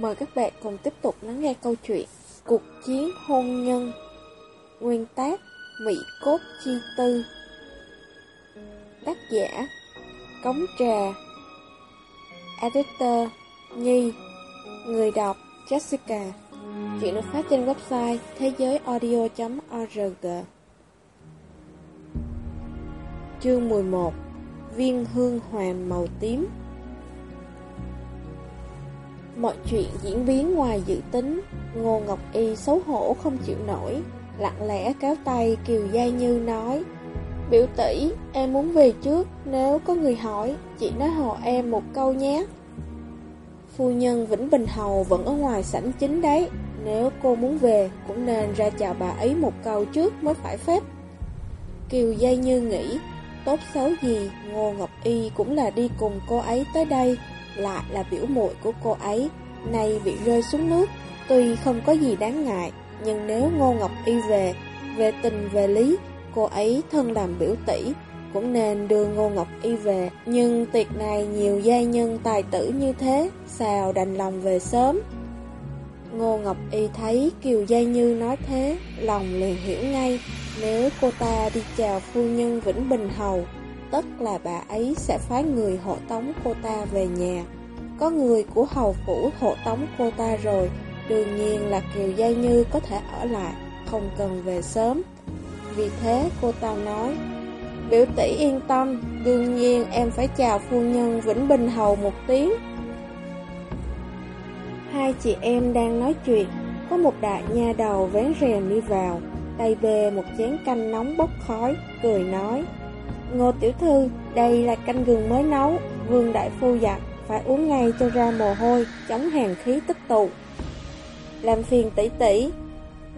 Mời các bạn cùng tiếp tục lắng nghe câu chuyện Cuộc chiến hôn nhân. Nguyên tác Mỹ Cốt Chi Tư. Tác giả Cống Trà. Editor Nhi. Người đọc Jessica. Chuyện được phát trên website thế giới audio.org Chương 11 Viên hương hoàng màu tím. Mọi chuyện diễn biến ngoài dự tính. Ngô Ngọc Y xấu hổ không chịu nổi, Lặng lẽ kéo tay Kiều Giai Như nói, Biểu tỷ, em muốn về trước, Nếu có người hỏi, Chị nói hộ em một câu nhé. Phu nhân Vĩnh Bình Hầu vẫn ở ngoài sảnh chính đấy, Nếu cô muốn về Cũng nên ra chào bà ấy một câu trước mới phải phép. Kiều Giai Như nghĩ, Tốt xấu gì Ngô Ngọc Y cũng là đi cùng cô ấy tới đây lại là biểu muội của cô ấy, nay bị rơi xuống nước, tuy không có gì đáng ngại, nhưng nếu Ngô Ngọc Y về, về tình về lý, cô ấy thân làm biểu tỷ, cũng nên đưa Ngô Ngọc Y về, nhưng tiệc này nhiều gia nhân tài tử như thế, sao đành lòng về sớm. Ngô Ngọc Y thấy Kiều gia Như nói thế, lòng liền hiểu ngay, nếu cô ta đi chào phu nhân Vĩnh Bình Hầu, tất là bà ấy sẽ phái người hộ tống cô ta về nhà. Có người của hầu phủ hộ tống cô ta rồi, đương nhiên là Kiều Giai Như có thể ở lại, không cần về sớm. Vì thế cô ta nói, biểu tỷ yên tâm, đương nhiên em phải chào phu nhân Vĩnh Bình Hầu một tiếng. Hai chị em đang nói chuyện, có một đại nha đầu vén rèm đi vào, tay bê một chén canh nóng bốc khói, cười nói, Ngô tiểu thư, đây là canh gừng mới nấu, vương đại phu dặn, phải uống ngay cho ra mồ hôi, chống hàn khí tích tụ. Làm phiền tỷ tỷ.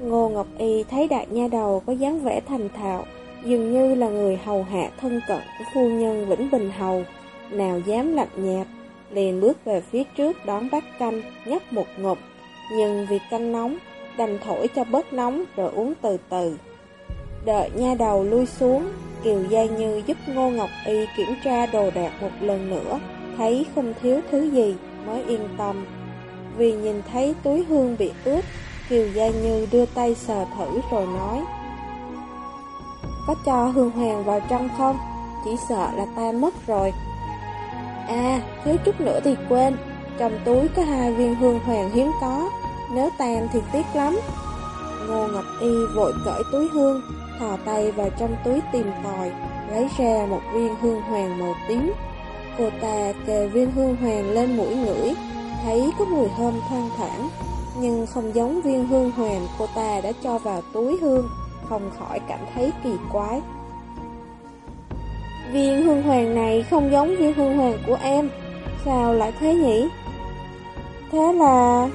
Ngô Ngọc Y thấy đại nha đầu có dáng vẻ thành thạo, dường như là người hầu hạ thân cận của phu nhân Vĩnh Bình Hầu, nào dám lạnh nhạt, liền bước về phía trước đón bát canh, nhấp một ngụm, nhưng vì canh nóng, đành thổi cho bớt nóng rồi uống từ từ. Đợi nha đầu lui xuống, Kiều gia Như giúp Ngô Ngọc Y kiểm tra đồ đạc một lần nữa, thấy không thiếu thứ gì mới yên tâm. Vì nhìn thấy túi hương bị ướt, Kiều gia Như đưa tay sờ thử rồi nói Có cho hương hoàng vào trong không? Chỉ sợ là ta mất rồi. À, thiếu chút nữa thì quên, trong túi có hai viên hương hoàng hiếm có, nếu tan thì tiếc lắm. Ngô Ngọc Y vội cởi túi hương, thò tay vào trong túi tìm tòi, lấy ra một viên hương hoàng màu tím. Cô ta kề viên hương hoàng lên mũi ngửi, thấy có mùi thơm thoang thoảng, nhưng không giống viên hương hoàng cô ta đã cho vào túi hương, không khỏi cảm thấy kỳ quái. Viên hương hoàng này không giống viên hương hoàng của em, sao lại thế nhỉ? Thế là...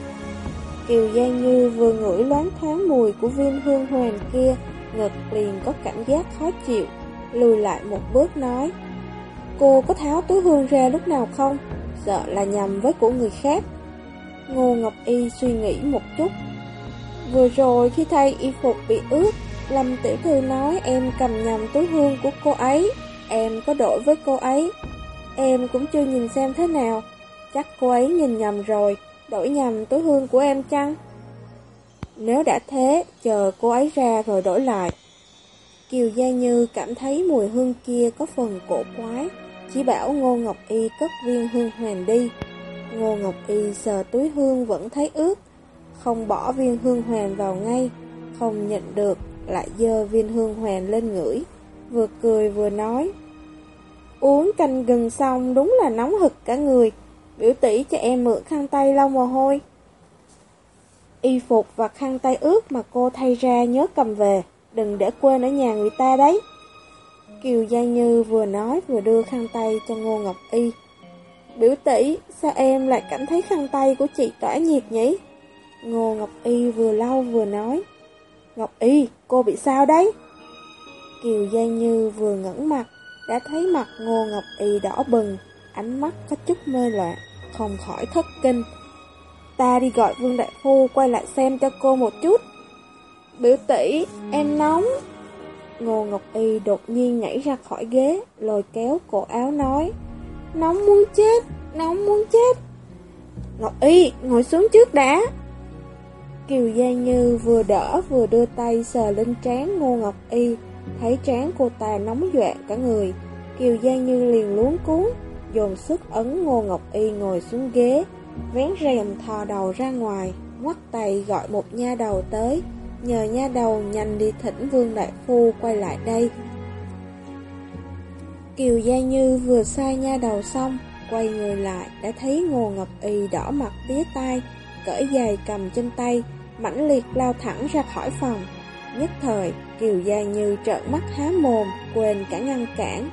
Kiều Giang Như vừa ngửi loáng thoáng mùi của viên hương hoàng kia, ngực liền có cảm giác khó chịu, lùi lại một bước nói. Cô có tháo túi hương ra lúc nào không? Sợ là nhầm với của người khác. Ngô Ngọc Y suy nghĩ một chút. Vừa rồi khi thay y phục bị ướt, Lâm Tiểu Thư nói em cầm nhầm túi hương của cô ấy. Em có đổi với cô ấy. Em cũng chưa nhìn xem thế nào. Chắc cô ấy nhìn nhầm rồi, đổi nhầm túi hương của em chăng? Nếu đã thế, chờ cô ấy ra rồi đổi lại. Kiều Gia Như cảm thấy mùi hương kia có phần cổ quái, chỉ bảo Ngô Ngọc Y cất viên hương hoàng đi. Ngô Ngọc Y sờ túi hương vẫn thấy ướt, không bỏ viên hương hoàng vào ngay, không nhận được, lại dơ viên hương hoàng lên ngửi, vừa cười vừa nói. Uống canh gừng xong đúng là nóng hực cả người, biểu tỷ cho em mượn khăn tay lau mồ hôi. Y phục và khăn tay ướt mà cô thay ra nhớ cầm về, đừng để quên ở nhà người ta đấy. Kiều Gia Như vừa nói vừa đưa khăn tay cho Ngô Ngọc Y. Biểu tỷ, sao em lại cảm thấy khăn tay của chị tỏa nhiệt nhỉ? Ngô Ngọc Y vừa lau vừa nói. Ngọc Y, cô bị sao đấy? Kiều Gia Như vừa ngẩn mặt, đã thấy mặt Ngô Ngọc Y đỏ bừng, ánh mắt có chút mê loạn, không khỏi thất kinh. Ta đi gọi Vương Đại Phu quay lại xem cho cô một chút. Biểu tỷ, em nóng. Ngô Ngọc Y đột nhiên nhảy ra khỏi ghế, lôi kéo cổ áo nói. Nóng muốn chết, nóng muốn chết. Ngọc Y, ngồi xuống trước đã. Kiều Gia Như vừa đỡ vừa đưa tay sờ lên trán Ngô Ngọc Y, thấy trán cô ta nóng dọa cả người. Kiều Gia Như liền luống cuốn, dồn sức ấn Ngô Ngọc Y ngồi xuống ghế, vén rèm thò đầu ra ngoài, ngoắt tay gọi một nha đầu tới, nhờ nha đầu nhanh đi thỉnh Vương Đại Phu quay lại đây. Kiều Gia Như vừa sai nha đầu xong, quay người lại đã thấy Ngô Ngọc Y đỏ mặt tía tai, cởi giày cầm trên tay, mãnh liệt lao thẳng ra khỏi phòng. Nhất thời, Kiều Gia Như trợn mắt há mồm, quên cả ngăn cản.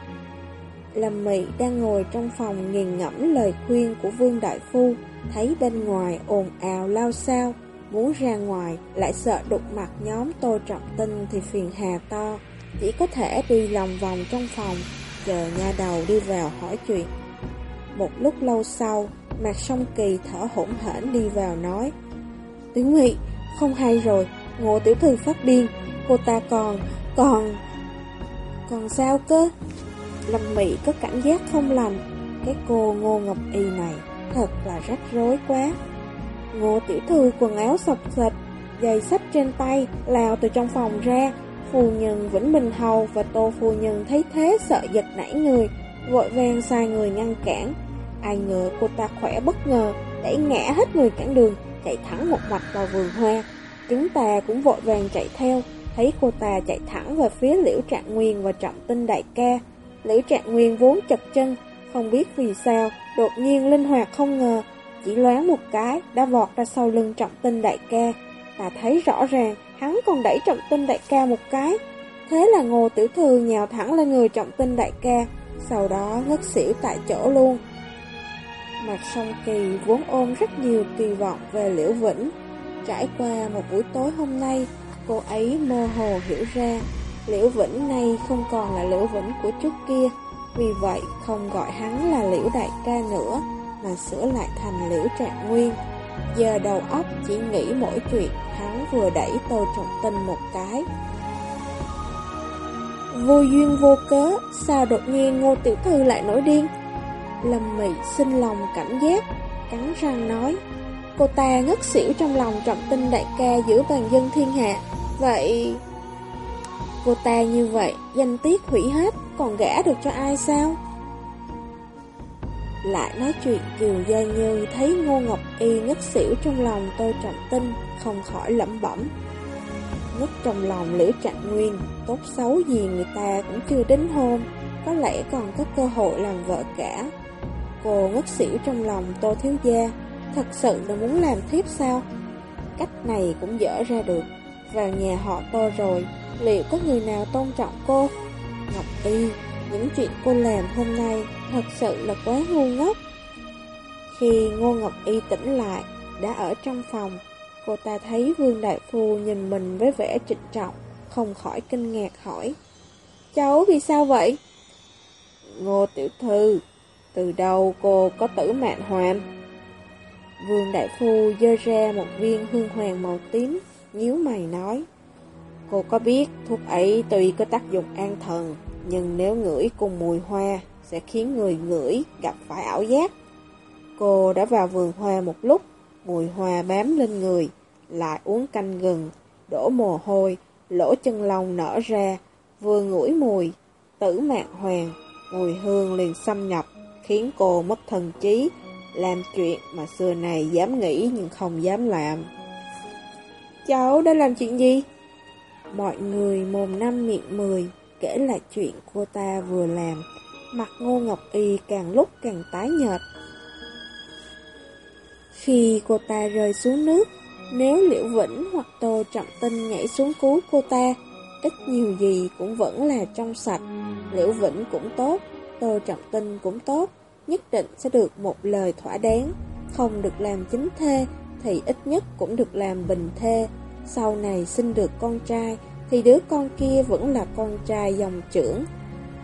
Lâm Mị đang ngồi trong phòng nghiền ngẫm lời khuyên của Vương Đại Phu, thấy bên ngoài ồn ào lao sao, muốn ra ngoài lại sợ đụng mặt nhóm Tô Trọng Tinh thì phiền hà to, chỉ có thể đi lòng vòng trong phòng, chờ nha đầu đi vào hỏi chuyện. Một lúc lâu sau, Mạc Song Kỳ thở hổn hển đi vào nói, Tiểu Mị, không hay rồi, ngộ tiểu thư phát điên, cô ta còn, còn... Còn sao cơ? Lâm Mị có cảm giác không lành, cái cô Ngô Ngọc Y này thật là rắc rối quá. Ngô tiểu thư quần áo sọc sệt, giày sách trên tay, lao từ trong phòng ra. Phu nhân Vĩnh Bình Hầu và Tô Phu Nhân thấy thế sợ giật nảy người, vội vàng sai người ngăn cản. Ai ngờ cô ta khỏe bất ngờ, đẩy ngã hết người cản đường, chạy thẳng một mạch vào vườn hoa. Chúng ta cũng vội vàng chạy theo, thấy cô ta chạy thẳng về phía Liễu Trạng Nguyên và Trọng Tinh Đại Ca. Lý Trạng Nguyên vốn chật chân, không biết vì sao, đột nhiên linh hoạt không ngờ, chỉ loáng một cái đã vọt ra sau lưng Trọng Tinh Đại Ca. Và thấy rõ ràng, hắn còn đẩy Trọng Tinh Đại Ca một cái. Thế là Ngô Tiểu Thư nhào thẳng lên người Trọng Tinh Đại Ca, sau đó ngất xỉu tại chỗ luôn. Mạc Song Kỳ vốn ôm rất nhiều kỳ vọng về Liễu Vĩnh. Trải qua một buổi tối hôm nay, cô ấy mơ hồ hiểu ra, Liễu Vĩnh nay không còn là Liễu Vĩnh của trước kia, vì vậy không gọi hắn là Liễu Đại ca nữa, mà sửa lại thành Liễu Trạng Nguyên. Giờ đầu óc chỉ nghĩ mỗi chuyện hắn vừa đẩy Tô Trọng Tinh một cái. Vô duyên vô cớ, sao đột nhiên Ngô Tiểu Thư lại nổi điên? Lâm Mị xin lòng cảnh giác, cắn răng nói, cô ta ngất xỉu trong lòng trọng tinh đại ca giữa bàn dân thiên hạ, vậy... Cô ta như vậy, danh tiết hủy hết, còn gã được cho ai sao? Lại nói chuyện Kiều Gia Như thấy Ngô Ngọc Y ngất xỉu trong lòng Tô Trọng Tinh, không khỏi lẩm bẩm. Ngất trong lòng Liễu Trạng Nguyên, tốt xấu gì người ta cũng chưa đến hôn, có lẽ còn có cơ hội làm vợ cả. Cô ngất xỉu trong lòng Tô Thiếu Gia, thật sự là muốn làm thiếp sao? Cách này cũng dở ra được, vào nhà họ Tô rồi, liệu có người nào tôn trọng cô? Ngọc Y, những chuyện cô làm hôm nay thật sự là quá ngu ngốc. Khi Ngô Ngọc Y tỉnh lại, đã ở trong phòng, cô ta thấy Vương Đại Phu nhìn mình với vẻ trịnh trọng, không khỏi kinh ngạc hỏi. Cháu vì sao vậy? Ngô Tiểu Thư, từ đâu cô có tử mạng hoàn? Vương Đại Phu dơ ra một viên hương hoàng màu tím, nhíu mày nói. Cô có biết thuốc ấy tuy có tác dụng an thần, nhưng nếu ngửi cùng mùi hoa sẽ khiến người ngửi gặp phải ảo giác. Cô đã vào vườn hoa một lúc, mùi hoa bám lên người, lại uống canh gừng, đổ mồ hôi, lỗ chân lông nở ra, vừa ngửi mùi, tử mạng hoàng, mùi hương liền xâm nhập, khiến cô mất thần trí, làm chuyện mà xưa này dám nghĩ nhưng không dám làm. Cháu đã làm chuyện gì? Mọi người mồm năm miệng mười kể lại chuyện cô ta vừa làm. Mặt ngô ngọc y càng lúc càng tái nhợt. Khi cô ta rơi xuống nước, nếu Liễu Vĩnh hoặc Tô Trọng Tinh nhảy xuống cứu cô ta, ít nhiều gì cũng vẫn là trong sạch. Liễu Vĩnh cũng tốt, Tô Trọng Tinh cũng tốt, nhất định sẽ được một lời thỏa đáng. Không được làm chính thê, thì ít nhất cũng được làm bình thê. Sau này sinh được con trai, thì đứa con kia vẫn là con trai dòng trưởng.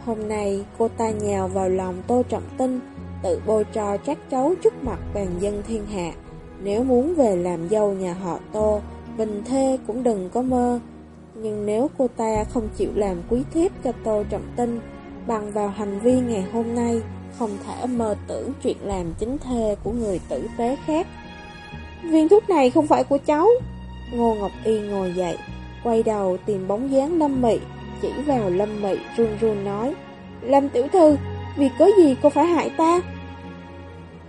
Hôm nay cô ta nhào vào lòng Tô Trọng Tinh, tự bôi trò trách cháu trước mặt bàn dân thiên hạ. Nếu muốn về làm dâu nhà họ Tô, bình thê cũng đừng có mơ. Nhưng nếu cô ta không chịu làm quý thiếp cho Tô Trọng Tinh, bằng vào hành vi ngày hôm nay, không thể mơ tưởng chuyện làm chính thê của người tử tế khác. Viên thuốc này không phải của cháu. Ngô Ngọc Y ngồi dậy, quay đầu tìm bóng dáng Lâm Mị, chỉ vào Lâm Mị run run nói, Lâm tiểu thư, vì có gì cô phải hại ta?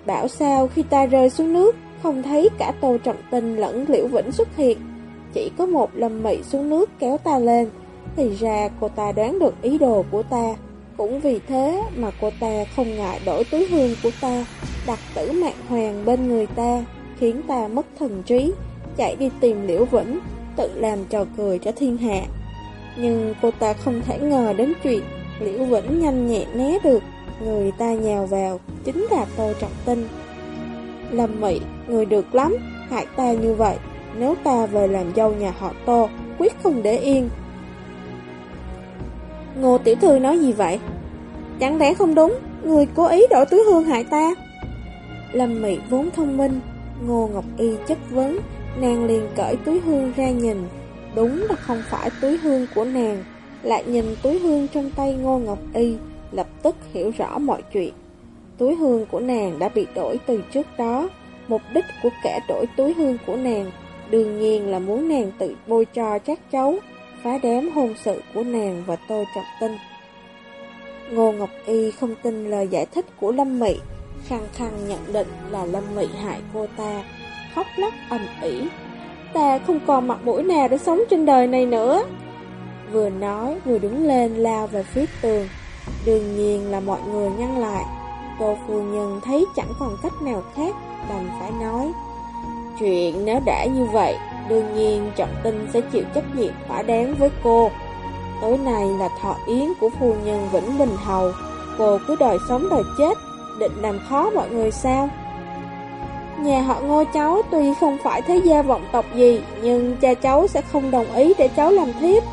Bảo sao khi ta rơi xuống nước, không thấy cả Tô Trọng Tinh lẫn Liễu Vĩnh xuất hiện, chỉ có một Lâm Mị xuống nước kéo ta lên, thì ra cô ta đoán được ý đồ của ta. Cũng vì thế mà cô ta không ngại đổi túi hương của ta, đặt tử mạng hoàng bên người ta, khiến ta mất thần trí, chạy đi tìm Liễu Vĩnh, tự làm trò cười cho thiên hạ. Nhưng cô ta không thể ngờ đến chuyện Liễu Vĩnh nhanh nhẹn né được, người ta nhào vào, chính là Tô Trọng Tinh. Lâm Mị, người được lắm, hại ta như vậy, nếu ta về làm dâu nhà họ Tô, quyết không để yên. Ngô Tiểu Thư nói gì vậy? Chẳng lẽ không đúng, người cố ý đổi túi hương hại ta? Lâm Mị vốn thông minh, Ngô Ngọc Y chất vấn, nàng liền cởi túi hương ra nhìn. Đúng là không phải túi hương của nàng, lại nhìn túi hương trong tay Ngô Ngọc Y, lập tức hiểu rõ mọi chuyện. Túi hương của nàng đã bị đổi từ trước đó, mục đích của kẻ đổi túi hương của nàng đương nhiên là muốn nàng tự bôi cho chắc cháu, phá đám hôn sự của nàng và Tô Trọng Tinh. Ngô Ngọc Y không tin lời giải thích của Lâm Mị, khăng khăng nhận định là Lâm Mị hại cô ta, khóc lóc ầm ĩ. Ta không còn mặt mũi nào để sống trên đời này nữa. Vừa nói vừa đứng lên lao về phía tường. Đương nhiên là mọi người ngăn lại. Tô phu nhân thấy chẳng còn cách nào khác, đành phải nói. Chuyện nếu đã như vậy, đương nhiên Trọng Tinh sẽ chịu trách nhiệm thỏa đáng với cô. Tối nay là thọ yến của phu nhân Vĩnh Bình Hầu, cô cứ đòi sống đòi chết, định làm khó mọi người sao? Nhà họ ngô cháu tuy không phải thế gia vọng tộc gì, nhưng cha cháu sẽ không đồng ý để cháu làm thiếp.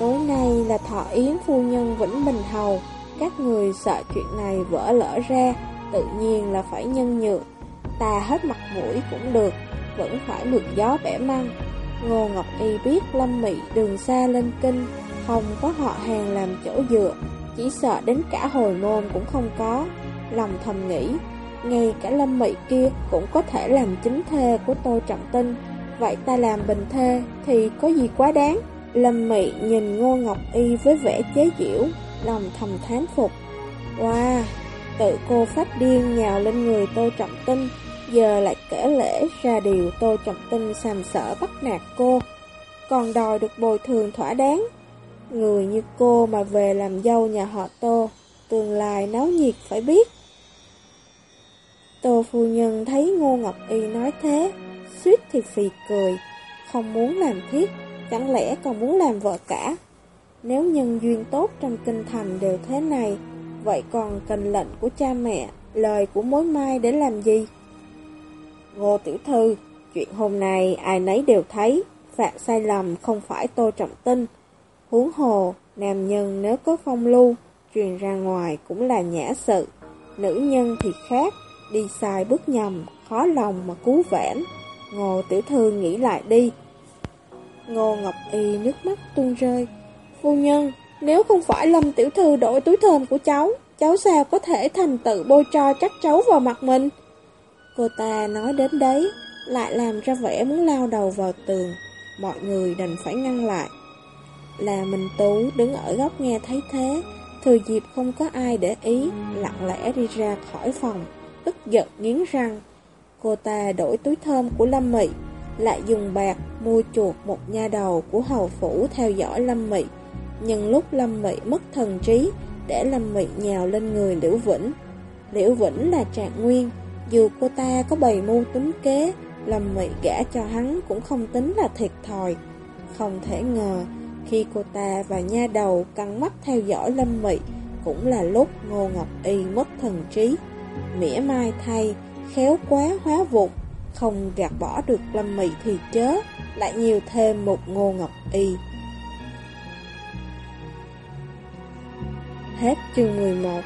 Tối nay là thọ yến phu nhân Vĩnh Bình Hầu, các người sợ chuyện này vỡ lỡ ra, tự nhiên là phải nhân nhượng. Ta hết mặt mũi cũng được, vẫn phải mượn gió bẻ măng. Ngô Ngọc Y biết Lâm Mị đường xa lên kinh, không có họ hàng làm chỗ dựa, chỉ sợ đến cả hồi môn cũng không có. Lòng thầm nghĩ, ngay cả Lâm Mị kia cũng có thể làm chính thê của Tô Trọng Tinh, vậy ta làm bình thê thì có gì quá đáng. Lâm Mị nhìn Ngô Ngọc Y với vẻ chế giễu, lòng thầm thán phục. Wow, tự cô phát điên nhào lên người Tô Trọng Tinh, giờ lại kể lễ ra điều Tô Trọng Tinh sàm sở bắt nạt cô, còn đòi được bồi thường thỏa đáng. Người như cô mà về làm dâu nhà họ Tô, tương lai náo nhiệt phải biết. Tô phu nhân thấy Ngô Ngọc Y nói thế, suýt thì phì cười, không muốn làm thiết, chẳng lẽ còn muốn làm vợ cả. Nếu nhân duyên tốt trong kinh thành đều thế này, vậy còn cần lệnh của cha mẹ, lời của mối mai để làm gì? Ngô Tiểu Thư, chuyện hôm nay ai nấy đều thấy, phạm sai lầm không phải Tô Trọng Tinh. Huống hồ, nam nhân nếu có phong lưu, truyền ra ngoài cũng là nhã sự. Nữ nhân thì khác, đi sai bước nhầm, khó lòng mà cứu vãn. Ngô Tiểu Thư nghĩ lại đi. Ngô Ngọc Y nước mắt tuôn rơi. Phu nhân, nếu không phải Lâm Tiểu Thư đổi túi thơm của cháu, cháu sao có thể thành tự bôi cho chắc cháu vào mặt mình? Cô ta nói đến đấy, lại làm ra vẻ muốn lao đầu vào tường. Mọi người đành phải ngăn lại. Là Minh Tú đứng ở góc nghe thấy thế, thừa dịp không có ai để ý, lặng lẽ đi ra khỏi phòng, tức giận nghiến răng. Cô ta đổi túi thơm của Lâm Mị, lại dùng bạc mua chuột một nha đầu của hầu phủ theo dõi Lâm Mị. Nhưng lúc Lâm Mị mất thần trí, để Lâm Mị nhào lên người Liễu Vĩnh. Liễu Vĩnh là trạng nguyên, dù cô ta có bày mưu tính kế, Lâm Mị gã cho hắn cũng không tính là thiệt thòi. Không thể ngờ, khi cô ta và nha đầu căng mắt theo dõi Lâm Mị, cũng là lúc Ngô Ngọc Y mất thần trí. Mỉa mai thay, khéo quá hóa vụt, không gạt bỏ được Lâm Mị thì chớ, lại nhiều thêm một Ngô Ngọc Y. Hết chương 11